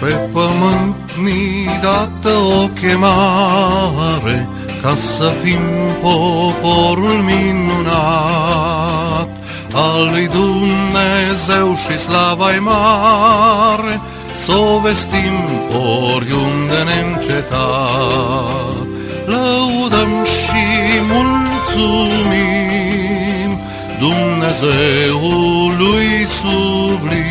Pe pământ ni dată o chemare ca să fim poporul minunat al lui Dumnezeu și slava mare, să o vestim oriunde neîncetat. Lăudăm și mulțumim Dumnezeului sublim.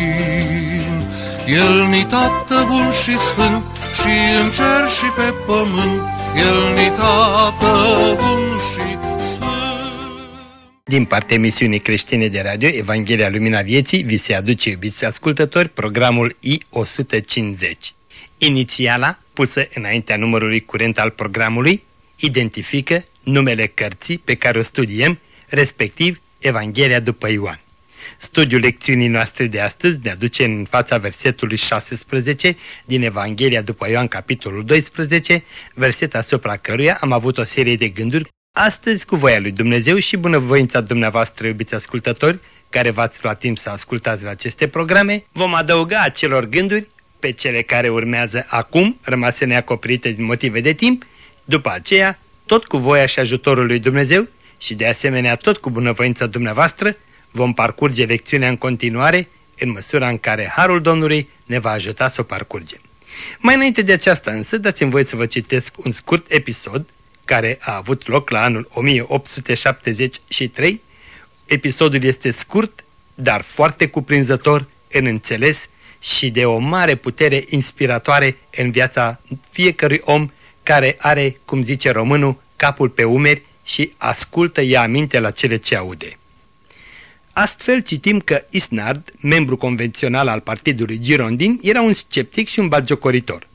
El ni tată bun și sfânt și în cer și pe pământ, El ni tată bun și din partea emisiunii creștine de radio Evanghelia Lumina Vieții vi se aduce, iubiți ascultători, programul I-150. Inițiala, pusă înaintea numărului curent al programului, identifică numele cărții pe care o studiem, respectiv Evanghelia după Ioan. Studiul lecțiunii noastre de astăzi ne aduce în fața versetului 16 din Evanghelia după Ioan, capitolul 12, verset asupra căruia am avut o serie de gânduri. Astăzi, cu voia lui Dumnezeu și bunăvoința dumneavoastră, iubiți ascultători, care v-ați luat timp să ascultați la aceste programe, vom adăuga acelor gânduri pe cele care urmează acum, rămase neacoperite din motive de timp, după aceea, tot cu voia și ajutorul lui Dumnezeu și de asemenea tot cu bunăvoința dumneavoastră, vom parcurge lecțiunea în continuare în măsura în care Harul Domnului ne va ajuta să o parcurgem. Mai înainte de aceasta însă, dați-mi voi să vă citesc un scurt episod care a avut loc la anul 1873. Episodul este scurt, dar foarte cuprinzător în înțeles și de o mare putere inspiratoare în viața fiecărui om care are, cum zice românul, capul pe umeri și ascultă ea aminte la cele ce aude. Astfel citim că Isnard, membru convențional al partidului Girondin, era un sceptic și un bagiocoritor.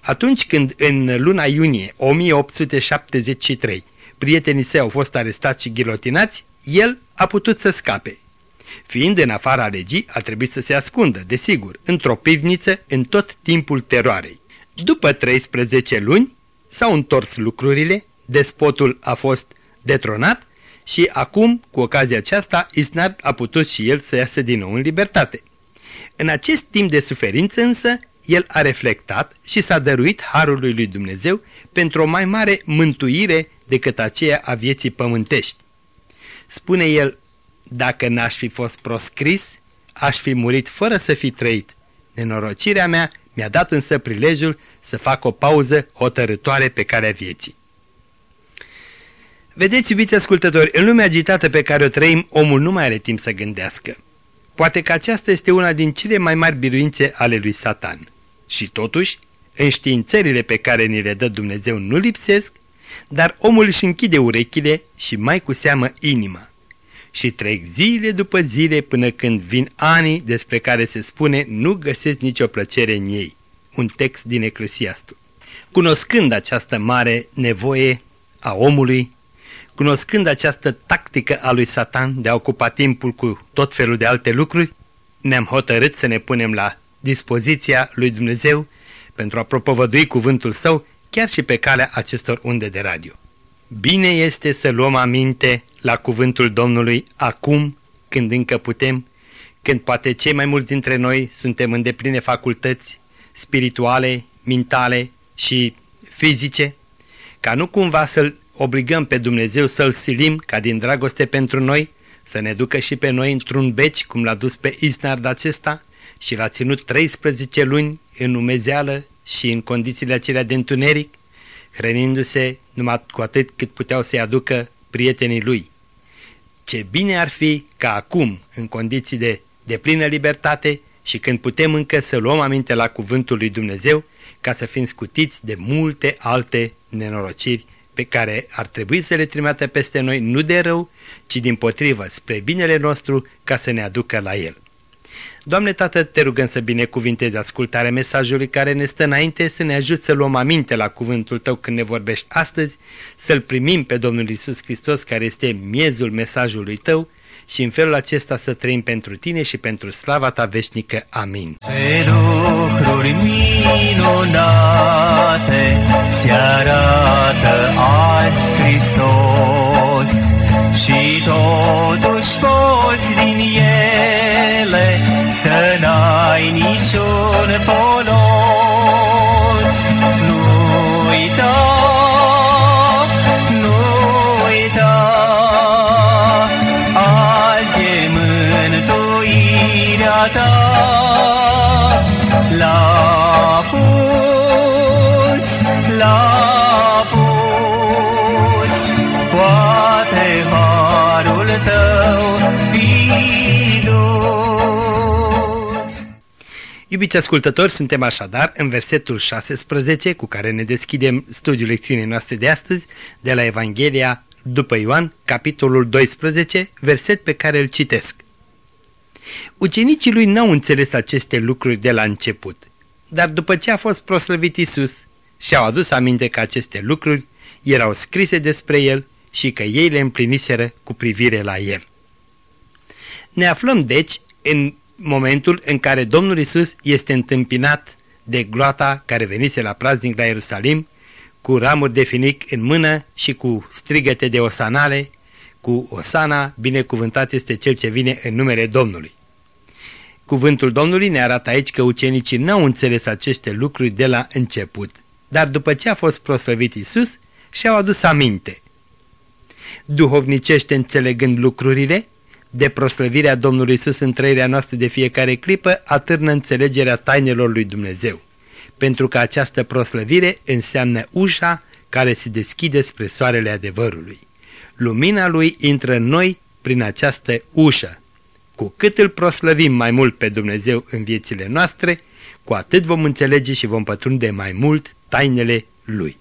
Atunci când în luna iunie 1873 prietenii săi au fost arestați și ghilotinați, el a putut să scape. Fiind în afara legii, a trebuit să se ascundă, desigur, într-o pivniță în tot timpul teroarei. După 13 luni s-au întors lucrurile, despotul a fost detronat și acum, cu ocazia aceasta, Isnard a putut și el să iasă din nou în libertate. În acest timp de suferință însă, el a reflectat și s-a dăruit harului lui Dumnezeu pentru o mai mare mântuire decât aceea a vieții pământești. Spune el, dacă n-aș fi fost proscris, aș fi murit fără să fi trăit. Nenorocirea mea mi-a dat însă prilejul să fac o pauză hotărătoare pe calea vieții. Vedeți, iubiți ascultători, în lumea agitată pe care o trăim, omul nu mai are timp să gândească. Poate că aceasta este una din cele mai mari biruințe ale lui Satan. Și totuși, înștiințările pe care ni le dă Dumnezeu nu lipsesc, dar omul își închide urechile și mai cu seamă inima. Și trec zile după zile până când vin ani despre care se spune nu găsesc nicio plăcere în ei. Un text din Eclesiastul. Cunoscând această mare nevoie a omului, cunoscând această tactică a lui Satan de a ocupa timpul cu tot felul de alte lucruri, ne-am hotărât să ne punem la dispoziția lui Dumnezeu pentru a propovădui cuvântul său chiar și pe calea acestor unde de radio. Bine este să luăm aminte la cuvântul Domnului acum, când încă putem, când poate cei mai mulți dintre noi suntem în depline facultăți spirituale, mentale și fizice, ca nu cumva să-L obligăm pe Dumnezeu să-L silim ca din dragoste pentru noi, să ne ducă și pe noi într-un beci, cum l-a dus pe Isnard acesta, și l-a ținut 13 luni în umezeală și în condițiile acelea de întuneric, hrănindu-se numai cu atât cât puteau să-i aducă prietenii lui. Ce bine ar fi ca acum, în condiții de, de plină libertate și când putem încă să luăm aminte la cuvântul lui Dumnezeu, ca să fim scutiți de multe alte nenorociri pe care ar trebui să le trimite peste noi nu de rău, ci din potrivă spre binele nostru ca să ne aducă la El. Doamne Tată, te rugăm să binecuvintezi ascultarea mesajului care ne stă înainte, să ne ajut să luăm aminte la cuvântul Tău când ne vorbești astăzi, să-L primim pe Domnul Isus Hristos care este miezul mesajului Tău și în felul acesta să trăim pentru Tine și pentru slava Ta veșnică. Amin. Ce lucruri minunate se arată azi Hristos și totuși poți din ele să n-ai niciun polon. Iubiți ascultători, suntem așadar în versetul 16 cu care ne deschidem studiul lecțiunii noastre de astăzi de la Evanghelia după Ioan, capitolul 12, verset pe care îl citesc. Ucenicii lui n-au înțeles aceste lucruri de la început, dar după ce a fost proslăvit Isus, și-au adus aminte că aceste lucruri erau scrise despre el și că ei le împliniseră cu privire la el. Ne aflăm, deci, în momentul în care Domnul Isus este întâmpinat de gloata care venise la praznic la Ierusalim, cu ramuri de finic în mână și cu strigăte de osanale, cu osana, binecuvântat este cel ce vine în numele Domnului. Cuvântul Domnului ne arată aici că ucenicii n-au înțeles aceste lucruri de la început, dar după ce a fost proslăvit Isus, și-au adus aminte. Duhovnicește înțelegând lucrurile, de proslăvirea Domnului Isus în trăirea noastră de fiecare clipă, atârnă înțelegerea tainelor lui Dumnezeu, pentru că această proslăvire înseamnă ușa care se deschide spre soarele adevărului. Lumina lui intră în noi prin această ușă. Cu cât îl proslăvim mai mult pe Dumnezeu în viețile noastre, cu atât vom înțelege și vom pătrunde mai mult tainele Lui.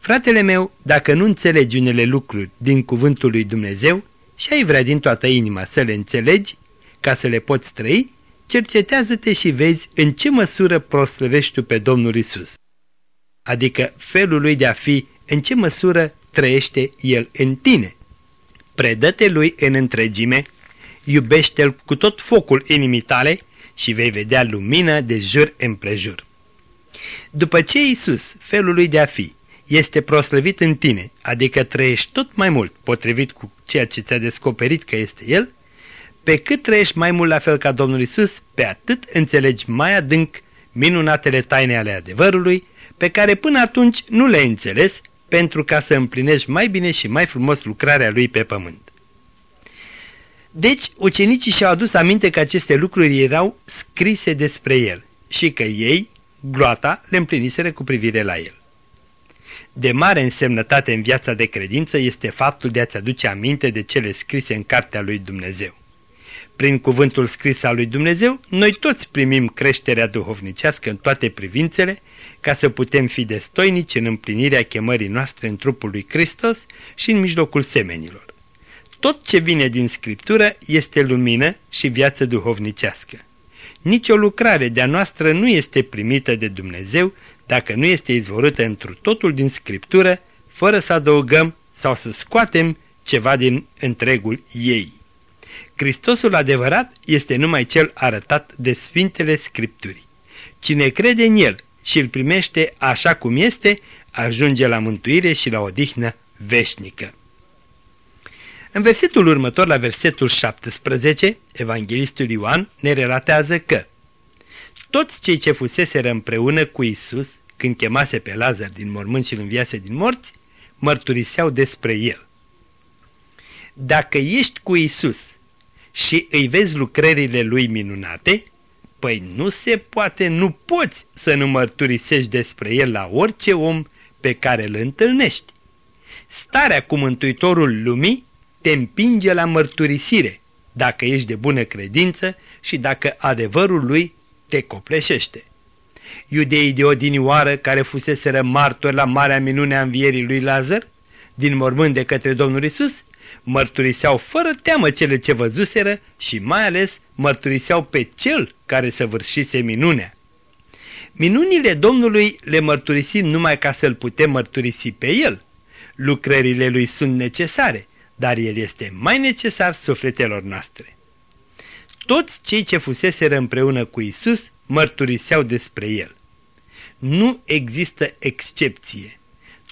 Fratele meu, dacă nu înțelegi unele lucruri din cuvântul lui Dumnezeu și ai vrea din toată inima să le înțelegi, ca să le poți trăi, cercetează-te și vezi în ce măsură proslăvești tu pe Domnul Isus. Adică felul lui de a fi, în ce măsură trăiește El în tine. Predă-te lui în întregime, iubește-L cu tot focul inimii tale și vei vedea lumină de jur împrejur. După ce Isus, felul lui de a fi, este proslăvit în tine, adică trăiești tot mai mult potrivit cu ceea ce ți-a descoperit că este El, pe cât trăiești mai mult la fel ca Domnul Isus, pe atât înțelegi mai adânc minunatele taine ale adevărului, pe care până atunci nu le-ai înțeles, pentru ca să împlinești mai bine și mai frumos lucrarea Lui pe pământ. Deci, ucenicii și-au adus aminte că aceste lucruri erau scrise despre El și că ei, gloata, le împliniseră cu privire la El. De mare însemnătate în viața de credință este faptul de a-ți aduce aminte de cele scrise în cartea lui Dumnezeu. Prin cuvântul scris al lui Dumnezeu, noi toți primim creșterea duhovnicească în toate privințele, ca să putem fi destoinici în împlinirea chemării noastre în trupul lui Hristos și în mijlocul semenilor. Tot ce vine din Scriptură este lumină și viață duhovnicească. Nici o lucrare de-a noastră nu este primită de Dumnezeu dacă nu este izvorâtă întru totul din Scriptură, fără să adăugăm sau să scoatem ceva din întregul ei. Hristosul adevărat este numai cel arătat de Sfintele Scripturii. Cine crede în el și îl primește așa cum este, ajunge la mântuire și la odihnă veșnică. În versetul următor, la versetul 17, Evanghelistul Ioan ne relatează că toți cei ce fuseseră împreună cu Isus, când chemase pe Lazar din mormânt și îl înviase din morți, mărturiseau despre el. Dacă ești cu Isus și îi vezi lucrările lui minunate, păi nu se poate, nu poți să nu mărturisești despre el la orice om pe care îl întâlnești. Starea cu Mântuitorul lumii te împinge la mărturisire, dacă ești de bună credință și dacă adevărul lui te copleșește. Iudeii de odinioară care fuseseră martori la marea minune a învierii lui Lazar, din mormânt de către Domnul Isus, mărturiseau fără teamă cele ce văzuseră și mai ales mărturiseau pe cel care săvârșise minunea. Minunile Domnului le mărturisim numai ca să-L putem mărturisi pe El. Lucrările Lui sunt necesare, dar El este mai necesar sufletelor noastre. Toți cei ce fuseseră împreună cu Isus mărturiseau despre El. Nu există excepție.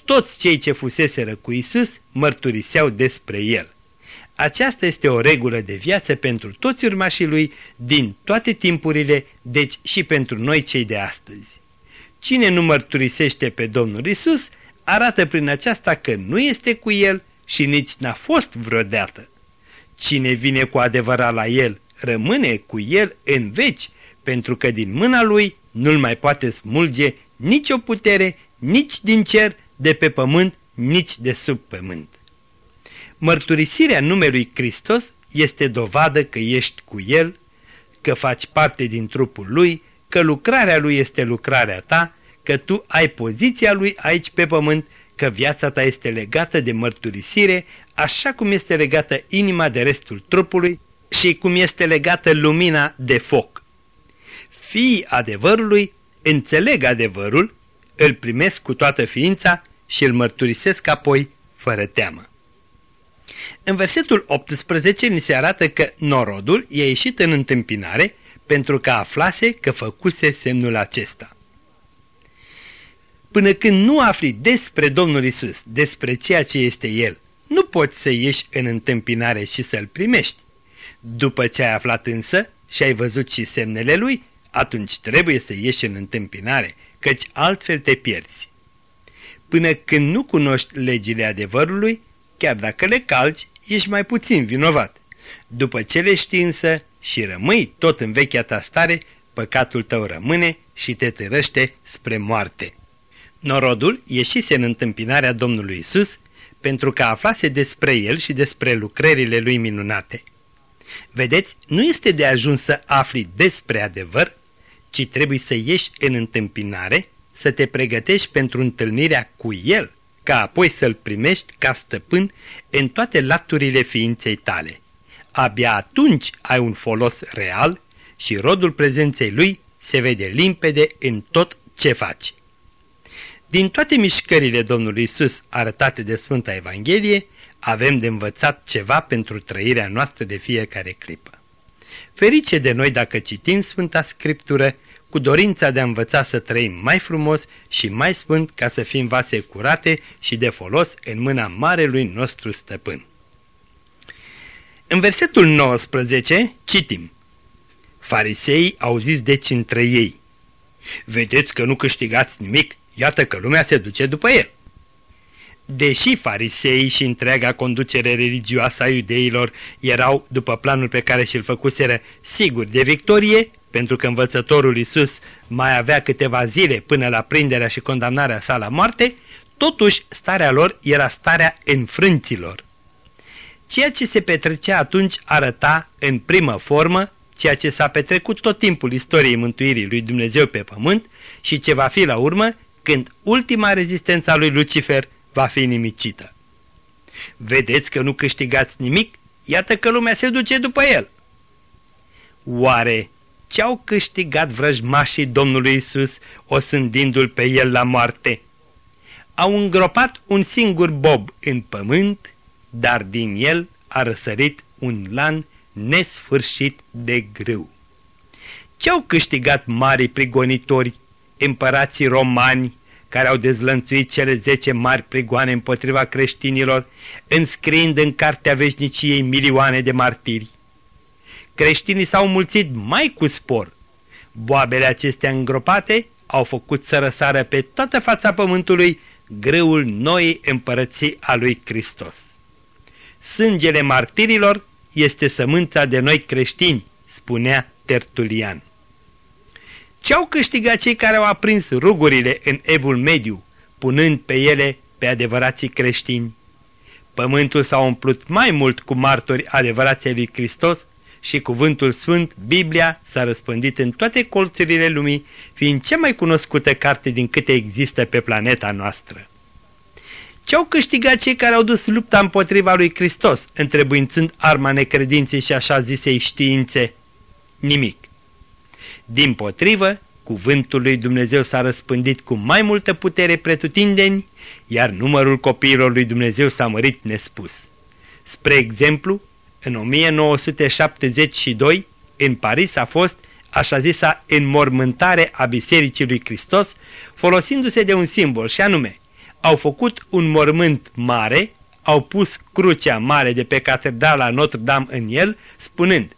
Toți cei ce fuseseră cu Isus mărturiseau despre El. Aceasta este o regulă de viață pentru toți urmașii Lui din toate timpurile, deci și pentru noi cei de astăzi. Cine nu mărturisește pe Domnul Isus arată prin aceasta că nu este cu El și nici n-a fost vreodată. Cine vine cu adevărat la El rămâne cu el în veci, pentru că din mâna lui nu-l mai poate smulge nicio putere, nici din cer, de pe pământ, nici de sub pământ. Mărturisirea numelui Hristos este dovadă că ești cu El, că faci parte din trupul Lui, că lucrarea Lui este lucrarea ta, că tu ai poziția Lui aici pe pământ, că viața ta este legată de mărturisire, așa cum este legată inima de restul trupului și cum este legată lumina de foc. Fiii adevărului înțeleg adevărul, îl primesc cu toată ființa și îl mărturisesc apoi fără teamă. În versetul 18 ni se arată că norodul i-a ieșit în întâmpinare pentru că aflase că făcuse semnul acesta. Până când nu afli despre Domnul Isus, despre ceea ce este El, nu poți să ieși în întâmpinare și să-L primești. După ce ai aflat însă și ai văzut și semnele Lui, atunci trebuie să ieși în întâmpinare, căci altfel te pierzi. Până când nu cunoști legile adevărului, chiar dacă le calci, ești mai puțin vinovat. După ce le știi însă și rămâi tot în vechea ta stare, păcatul tău rămâne și te târăște spre moarte. Norodul ieșise în întâmpinarea Domnului Isus pentru că aflase despre el și despre lucrările lui minunate. Vedeți, nu este de ajuns să afli despre adevăr, ci trebuie să ieși în întâmpinare, să te pregătești pentru întâlnirea cu el, ca apoi să-l primești ca stăpân în toate laturile ființei tale. Abia atunci ai un folos real și rodul prezenței lui se vede limpede în tot ce faci. Din toate mișcările Domnului Isus arătate de Sfânta Evanghelie, avem de învățat ceva pentru trăirea noastră de fiecare clipă. Ferice de noi dacă citim Sfânta Scriptură cu dorința de a învăța să trăim mai frumos și mai sfânt ca să fim vase curate și de folos în mâna marelui nostru stăpân. În versetul 19 citim Fariseii au zis deci între ei Vedeți că nu câștigați nimic, iată că lumea se duce după el. Deși farisei și întreaga conducere religioasă a iudeilor erau, după planul pe care și-l făcuseră, siguri de victorie, pentru că învățătorul Isus mai avea câteva zile până la prinderea și condamnarea sa la moarte, totuși starea lor era starea înfrânților. Ceea ce se petrecea atunci arăta în primă formă ceea ce s-a petrecut tot timpul istoriei mântuirii lui Dumnezeu pe pământ și ce va fi la urmă când ultima rezistență a lui Lucifer va fi nimicită. Vedeți că nu câștigați nimic? Iată că lumea se duce după el. Oare ce-au câștigat vrăjmașii Domnului Isus, osândindu-l pe el la moarte? Au îngropat un singur bob în pământ, dar din el a răsărit un lan nesfârșit de grâu. Ce-au câștigat mari prigonitori, împărații romani, care au dezlănțuit cele zece mari prigoane împotriva creștinilor, înscriind în cartea veșniciei milioane de martiri? creștinii s-au mulțit mai cu spor. Boabele acestea îngropate au făcut să răsară pe toată fața pământului grâul noii împărății a lui Hristos. Sângele martirilor este sămânța de noi creștini, spunea Tertulian. Ce-au câștigat cei care au aprins rugurile în evul mediu, punând pe ele pe adevărații creștini? Pământul s-a umplut mai mult cu martori adevărații lui Hristos și cuvântul sfânt, Biblia, s-a răspândit în toate colțurile lumii, fiind cea mai cunoscută carte din câte există pe planeta noastră. Ce-au câștigat cei care au dus lupta împotriva lui Hristos, întrebuințând arma necredinței și așa zisei științe? Nimic. Din potrivă, cuvântul lui Dumnezeu s-a răspândit cu mai multă putere pretutindeni, iar numărul copiilor lui Dumnezeu s-a mărit nespus. Spre exemplu, în 1972, în Paris a fost așa zisa înmormântare a Bisericii lui Hristos, folosindu-se de un simbol și anume, au făcut un mormânt mare, au pus crucea mare de pe catedrala Notre-Dame în el, spunând,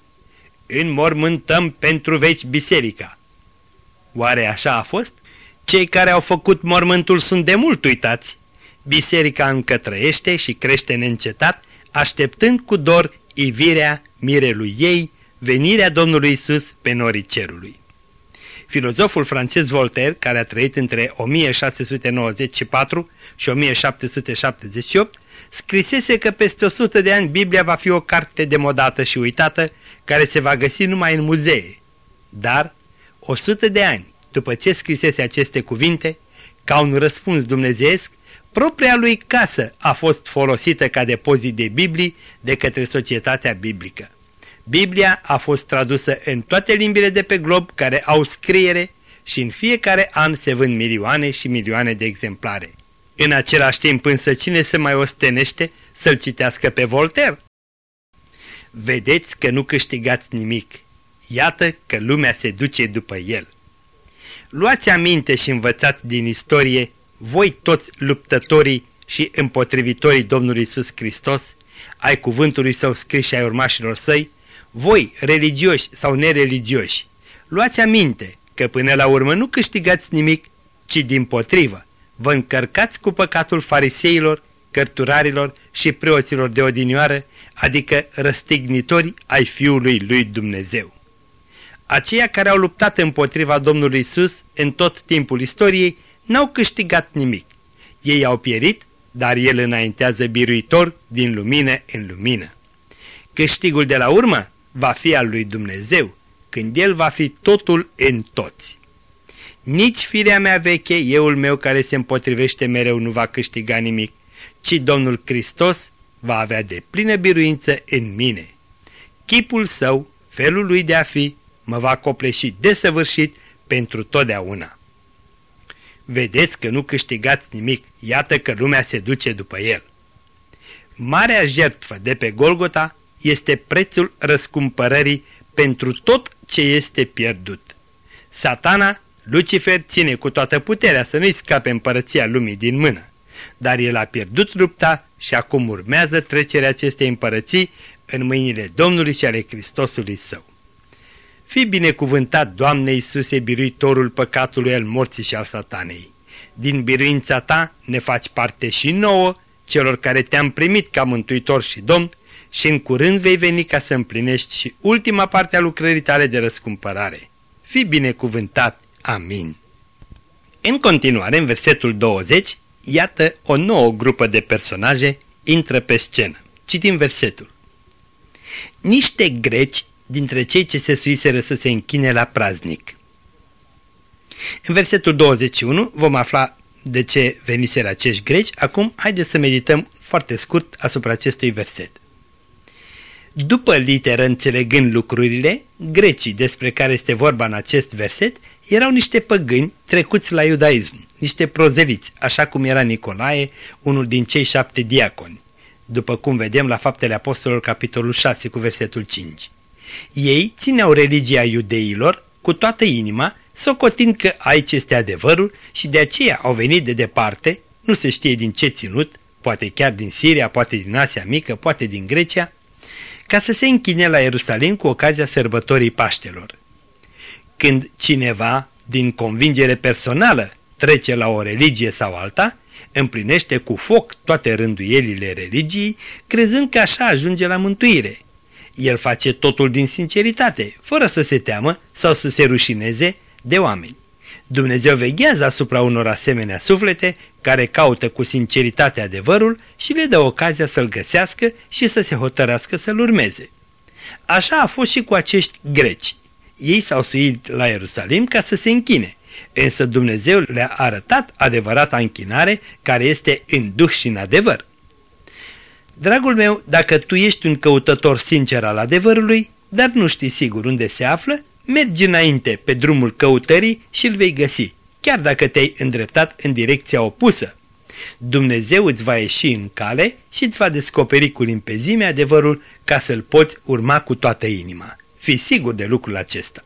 înmormântăm pentru veci biserica. Oare așa a fost? Cei care au făcut mormântul sunt de mult uitați. Biserica încă trăiește și crește neîncetat, așteptând cu dor ivirea mirelui ei, venirea Domnului Isus pe norii cerului. Filozoful francez Voltaire, care a trăit între 1694 și 1778, scrisese că peste 100 de ani Biblia va fi o carte demodată și uitată, care se va găsi numai în muzee. Dar, 100 de ani după ce scrisese aceste cuvinte, ca un răspuns dumnezeesc, propria lui casă a fost folosită ca depozit de Biblii de către societatea biblică. Biblia a fost tradusă în toate limbile de pe glob care au scriere și în fiecare an se vând milioane și milioane de exemplare. În același timp însă cine se mai ostenește să-l citească pe Voltaire? Vedeți că nu câștigați nimic. Iată că lumea se duce după el. Luați aminte și învățați din istorie, voi toți luptătorii și împotrivitorii Domnului Isus Hristos, ai cuvântului său scris și ai urmașilor săi, voi, religioși sau nereligioși, luați aminte că până la urmă nu câștigați nimic, ci din potrivă, vă încărcați cu păcatul fariseilor, cărturarilor și preoților de odinioară, adică răstignitori ai Fiului lui Dumnezeu. Aceia care au luptat împotriva Domnului Isus în tot timpul istoriei n-au câștigat nimic. Ei au pierit, dar El înaintează biruitor din lumină în lumină. Câștigul de la urmă va fi al lui Dumnezeu, când El va fi totul în toți. Nici firea mea veche, euul meu care se împotrivește mereu nu va câștiga nimic, ci Domnul Hristos va avea de plină biruință în mine. Chipul său, felul lui de a fi, mă va copleși desăvârșit pentru totdeauna. Vedeți că nu câștigați nimic, iată că lumea se duce după el. Marea jertfă de pe Golgota este prețul răscumpărării pentru tot ce este pierdut. Satana, Lucifer, ține cu toată puterea să nu-i scape împărăția lumii din mână, dar el a pierdut lupta și acum urmează trecerea acestei împărății în mâinile Domnului și ale Hristosului său. Fii binecuvântat, Doamne Iisuse, biruitorul păcatului al morții și al satanei. Din biruința ta ne faci parte și nouă, celor care te-am primit ca mântuitor și domn, și în curând vei veni ca să împlinești și ultima parte a lucrării tale de răscumpărare. Fii binecuvântat. Amin. În continuare, în versetul 20, iată o nouă grupă de personaje intră pe scenă. Citim versetul. Niște greci dintre cei ce se suiseră să se închine la praznic. În versetul 21 vom afla de ce veniseră acești greci, acum haideți să medităm foarte scurt asupra acestui verset. După literă înțelegând lucrurile, grecii despre care este vorba în acest verset erau niște păgâni trecuți la iudaism, niște prozeliți, așa cum era Nicolae, unul din cei șapte diaconi, după cum vedem la Faptele Apostolilor, capitolul 6, cu versetul 5. Ei țineau religia iudeilor cu toată inima, socotind că aici este adevărul și de aceea au venit de departe, nu se știe din ce ținut, poate chiar din Siria, poate din Asia Mică, poate din Grecia, ca să se închine la Ierusalim cu ocazia sărbătorii Paștelor. Când cineva, din convingere personală, trece la o religie sau alta, împlinește cu foc toate rânduielile religiei, crezând că așa ajunge la mântuire – el face totul din sinceritate, fără să se teamă sau să se rușineze de oameni. Dumnezeu veghează asupra unor asemenea suflete care caută cu sinceritate adevărul și le dă ocazia să-l găsească și să se hotărască să-l urmeze. Așa a fost și cu acești greci. Ei s-au suit la Ierusalim ca să se închine, însă Dumnezeu le-a arătat adevărata închinare care este în duh și în adevăr. Dragul meu, dacă tu ești un căutător sincer al adevărului, dar nu știi sigur unde se află, mergi înainte pe drumul căutării și îl vei găsi, chiar dacă te-ai îndreptat în direcția opusă. Dumnezeu îți va ieși în cale și îți va descoperi cu limpezime adevărul ca să-l poți urma cu toată inima. Fii sigur de lucrul acesta.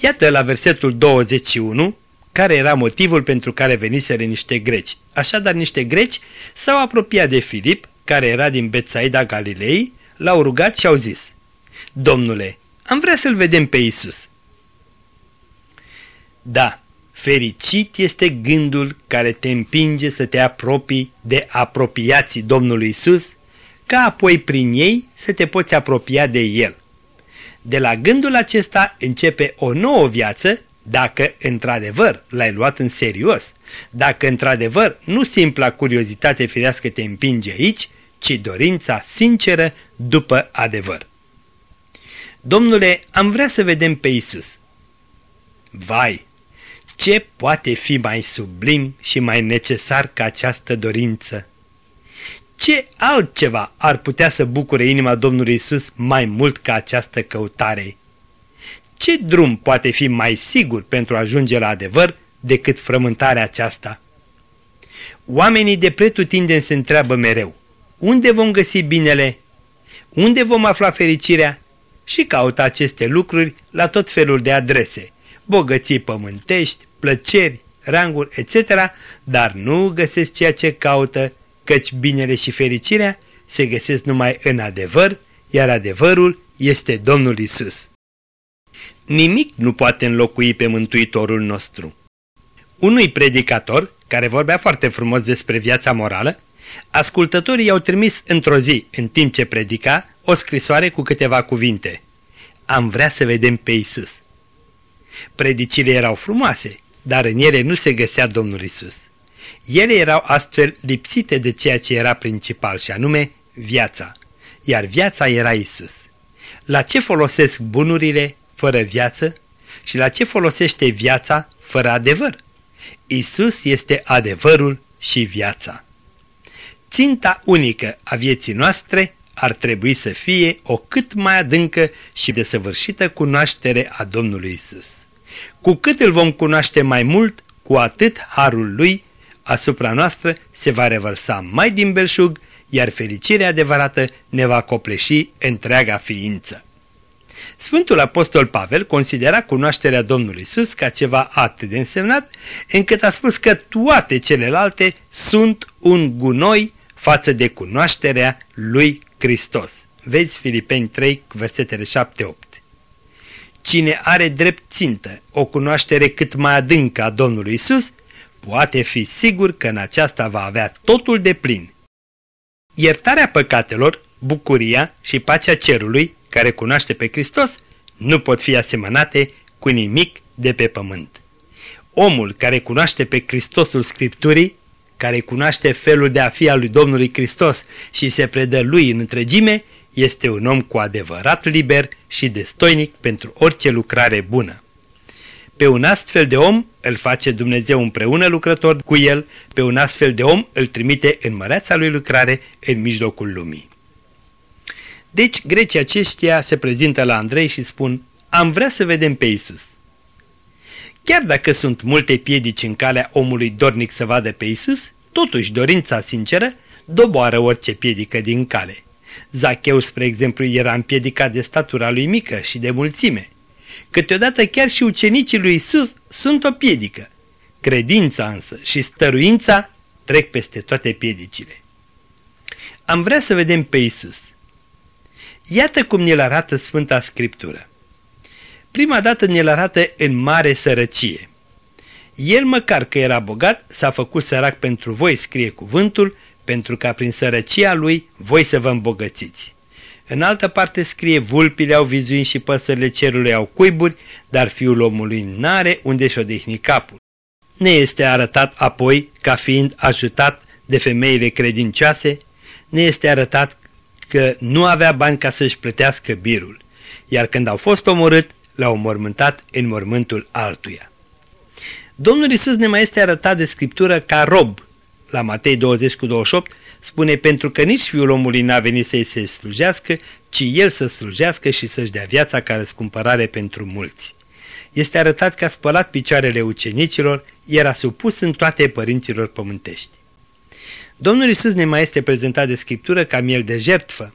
Iată la versetul 21 care era motivul pentru care veniseră niște greci. Așadar, niște greci s-au apropiat de Filip, care era din Betsaida Galilei, l-au rugat și au zis, Domnule, am vrea să-L vedem pe Isus. Da, fericit este gândul care te împinge să te apropii de apropiații Domnului Isus, ca apoi prin ei să te poți apropia de El. De la gândul acesta începe o nouă viață dacă într-adevăr l-ai luat în serios, dacă într-adevăr nu simpla curiozitate firească te împinge aici, ci dorința sinceră după adevăr. Domnule, am vrea să vedem pe Isus. Vai, ce poate fi mai sublim și mai necesar ca această dorință? Ce altceva ar putea să bucure inima Domnului Isus mai mult ca această căutare? Ce drum poate fi mai sigur pentru a ajunge la adevăr decât frământarea aceasta? Oamenii de pretutindeni se întreabă mereu, unde vom găsi binele? Unde vom afla fericirea? Și caută aceste lucruri la tot felul de adrese, bogății pământești, plăceri, ranguri, etc., dar nu găsesc ceea ce caută, căci binele și fericirea se găsesc numai în adevăr, iar adevărul este Domnul Isus. Nimic nu poate înlocui pe Mântuitorul nostru. Unui predicator, care vorbea foarte frumos despre viața morală, ascultătorii i-au trimis într-o zi, în timp ce predica, o scrisoare cu câteva cuvinte. Am vrea să vedem pe Isus. Predicile erau frumoase, dar în ele nu se găsea Domnul Isus. Ele erau astfel lipsite de ceea ce era principal și anume viața, iar viața era Isus. La ce folosesc bunurile fără viață și la ce folosește viața fără adevăr? Isus este adevărul și viața. Ținta unică a vieții noastre ar trebui să fie o cât mai adâncă și desăvârșită cunoaștere a Domnului Isus. Cu cât îl vom cunoaște mai mult, cu atât harul lui asupra noastră se va revărsa mai din belșug, iar fericirea adevărată ne va copleși întreaga ființă. Sfântul Apostol Pavel considera cunoașterea Domnului Isus ca ceva atât de însemnat, încât a spus că toate celelalte sunt un gunoi față de cunoașterea lui Hristos. Vezi Filipeni 3, versetele 7-8. Cine are drept țintă o cunoaștere cât mai adâncă a Domnului Isus, poate fi sigur că în aceasta va avea totul de plin. Iertarea păcatelor, bucuria și pacea cerului, care cunoaște pe Hristos, nu pot fi asemănate cu nimic de pe pământ. Omul care cunoaște pe Hristosul Scripturii, care cunoaște felul de a fi al lui Domnului Hristos și se predă lui în întregime, este un om cu adevărat liber și destoinic pentru orice lucrare bună. Pe un astfel de om îl face Dumnezeu împreună lucrător cu el, pe un astfel de om îl trimite în măreața lui lucrare în mijlocul lumii. Deci grecii aceștia se prezintă la Andrei și spun, am vrea să vedem pe Isus. Chiar dacă sunt multe piedici în calea omului dornic să vadă pe Isus, totuși dorința sinceră doboară orice piedică din cale. Zacheu, spre exemplu, era împiedicat de statura lui mică și de mulțime. Câteodată chiar și ucenicii lui Isus sunt o piedică. Credința însă și stăruința trec peste toate piedicile. Am vrea să vedem pe Isus. Iată cum ne-l arată Sfânta Scriptură. Prima dată ne-l arată în mare sărăcie. El, măcar că era bogat, s-a făcut sărac pentru voi, scrie cuvântul, pentru ca prin sărăcia lui voi să vă îmbogățiți. În altă parte scrie, vulpile au vizuin și păsările cerului au cuiburi, dar fiul omului n-are unde și odihni capul. Ne este arătat apoi ca fiind ajutat de femeile credincioase, ne este arătat că nu avea bani ca să-și plătească birul, iar când au fost omorât, l-au mormântat în mormântul altuia. Domnul Isus ne mai este arătat de Scriptură ca rob. La Matei 20 cu 28 spune pentru că nici fiul omului n-a venit să-i se slujească, ci el să slujească și să-și dea viața ca răscumpărare pentru mulți. Este arătat că a spălat picioarele ucenicilor, era supus în toate părinților pământești. Domnul Isus ne mai este prezentat de Scriptură ca miel de jertfă.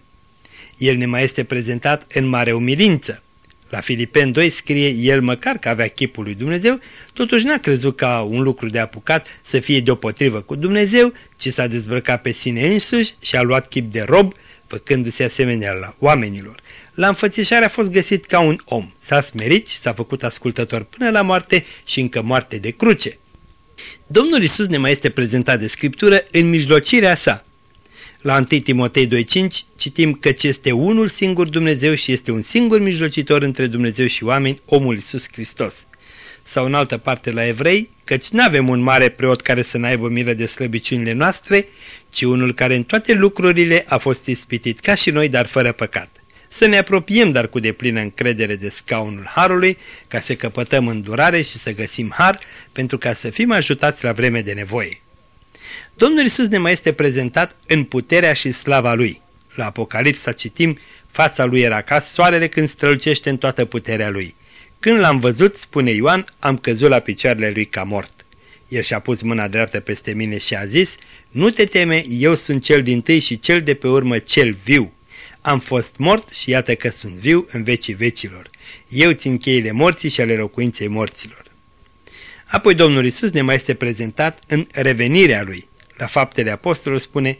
El ne mai este prezentat în mare umilință. La Filipen 2 scrie, el măcar că avea chipul lui Dumnezeu, totuși n-a crezut ca un lucru de apucat să fie deopotrivă cu Dumnezeu, ci s-a dezbrăcat pe sine însuși și a luat chip de rob, făcându-se asemenea la oamenilor. La înfățișare a fost găsit ca un om, s-a smerit și s-a făcut ascultător până la moarte și încă moarte de cruce. Domnul Isus ne mai este prezentat de Scriptură în mijlocirea sa. La 1 Timotei 2.5 citim că este unul singur Dumnezeu și este un singur mijlocitor între Dumnezeu și oameni, omul Iisus Hristos. Sau în altă parte la evrei, căci nu avem un mare preot care să n-aibă milă de slăbiciunile noastre, ci unul care în toate lucrurile a fost ispitit ca și noi, dar fără păcat. Să ne apropiem, dar cu deplină încredere de scaunul Harului, ca să căpătăm îndurare și să găsim Har, pentru ca să fim ajutați la vreme de nevoie. Domnul Isus ne mai este prezentat în puterea și slava Lui. La Apocalipsa citim, fața Lui era ca soarele când strălucește în toată puterea Lui. Când l-am văzut, spune Ioan, am căzut la picioarele Lui ca mort. El și-a pus mâna dreaptă peste mine și a zis, Nu te teme, eu sunt cel din tâi și cel de pe urmă cel viu. Am fost mort și iată că sunt viu în vecii vecilor. Eu țin cheile morții și ale locuinței morților. Apoi Domnul Isus ne mai este prezentat în revenirea Lui. La faptele apostolului spune,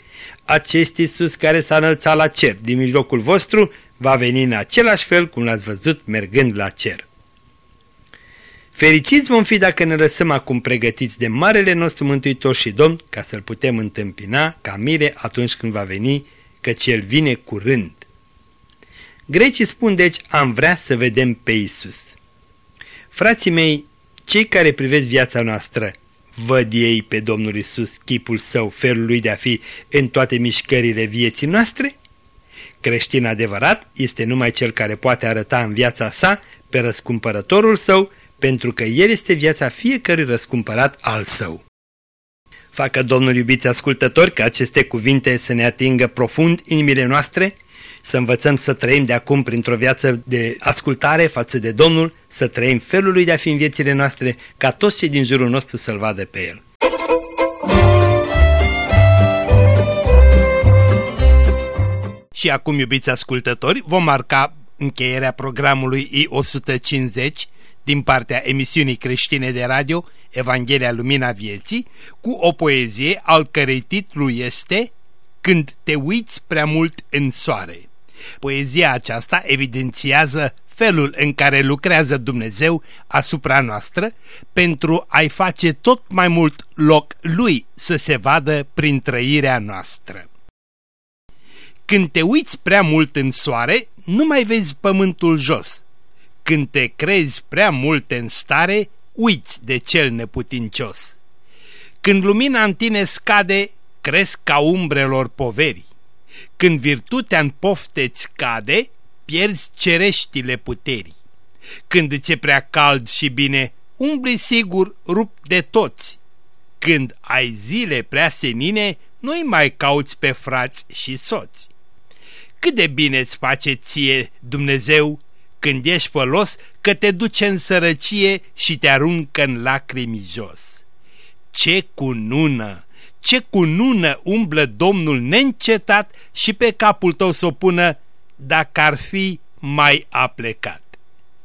acest Iisus care s-a înălțat la cer din mijlocul vostru va veni în același fel cum l-ați văzut mergând la cer. Fericiți vom fi dacă ne lăsăm acum pregătiți de Marele nostru Mântuitor și Domn ca să-L putem întâmpina ca mire atunci când va veni, căci El vine curând. Grecii spun deci, am vrea să vedem pe Isus. Frații mei, cei care privesc viața noastră, Văd ei pe Domnul Isus chipul său, felul lui de a fi în toate mișcările vieții noastre? Creștin adevărat este numai cel care poate arăta în viața sa pe răscumpărătorul său, pentru că el este viața fiecărui răscumpărat al său. Facă Domnul iubiți ascultători ca aceste cuvinte să ne atingă profund inimile noastre, să învățăm să trăim de acum printr-o viață de ascultare față de Domnul, să trăim felul lui de a fi în viețile noastre, ca toți cei din jurul nostru să-L vadă pe El. Și acum, iubiți ascultători, vom marca încheierea programului I-150 din partea emisiunii creștine de radio Evanghelia Lumina Vieții cu o poezie al cărei titlu este Când te uiți prea mult în soare. Poezia aceasta evidențiază felul în care lucrează Dumnezeu asupra noastră pentru a-i face tot mai mult loc lui să se vadă prin trăirea noastră. Când te uiți prea mult în soare, nu mai vezi pământul jos. Când te crezi prea mult în stare, uiți de cel neputincios. Când lumina în tine scade, cresc ca umbrelor poverii. Când virtutea în pofte-ți cade, pierzi cereștile puterii. Când ți-e prea cald și bine, umbli sigur rup de toți. Când ai zile prea senine, nu-i mai cauți pe frați și soți. Cât de bine îți face ție Dumnezeu când ești folos că te duce în sărăcie și te aruncă în lacrimi jos. Ce cunună! Ce cunună umblă Domnul neîncetat și pe capul tău să o pună dacă ar fi mai aplecat.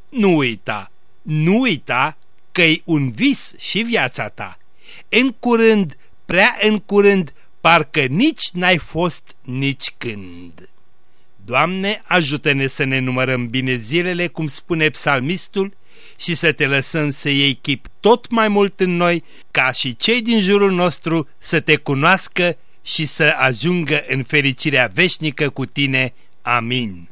Nu uita, nu uita că-i un vis și viața ta. În curând, prea în curând, parcă nici n-ai fost nici când. Doamne, ajută-ne să ne numărăm bine zilele, cum spune psalmistul, și să te lăsăm să iei chip tot mai mult în noi, ca și cei din jurul nostru să te cunoască și să ajungă în fericirea veșnică cu tine. Amin.